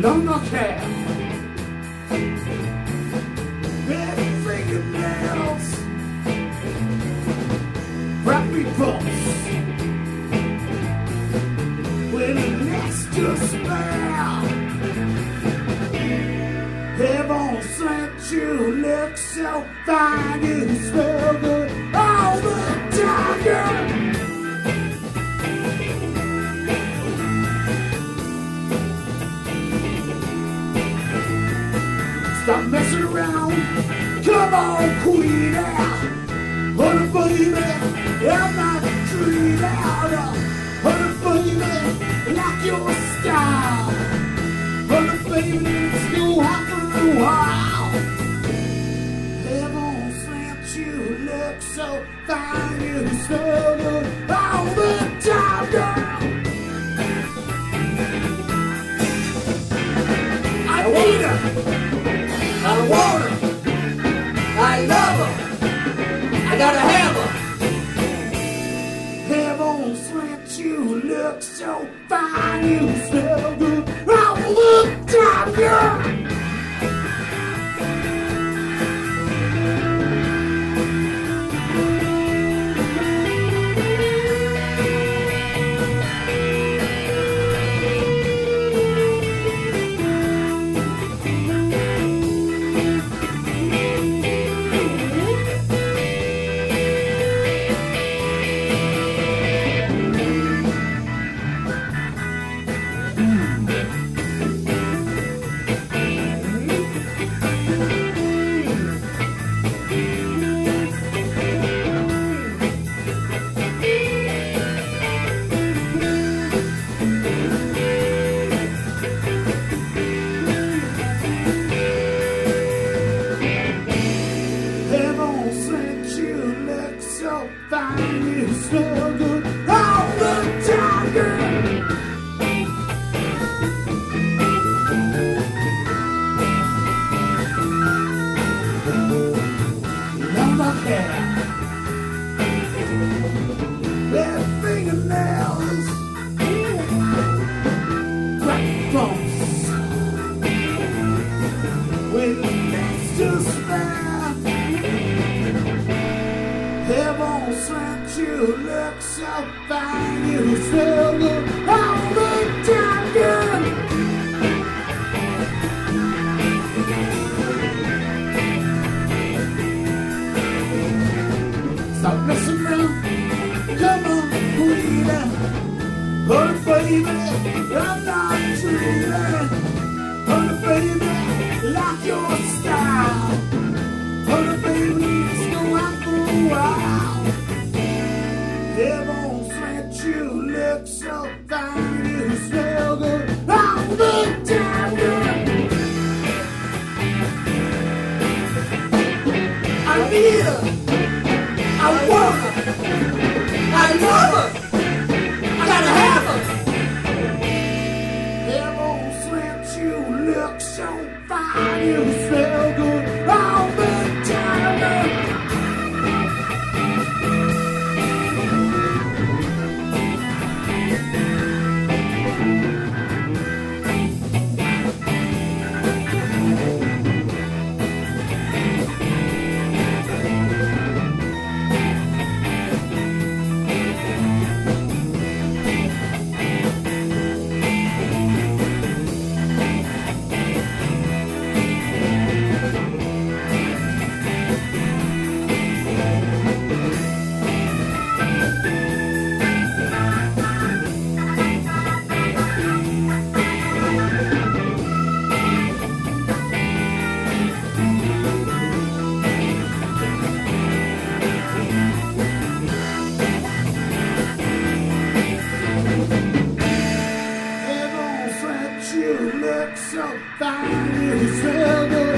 longer hair, red fingernails, crappy bumps, with an extra spell. Heaven sent you look so fine, you smell good Come queen out. Honey, baby, I'm not treated out. Honey, baby, like your style. I love her. I gotta have her. Heaven sent you look so fine, you smell good smell good all the time, girl. Fingernails, you look so fine, you the time, girl. Stop messing around, come on, queen. Honey, baby, I'm not fire is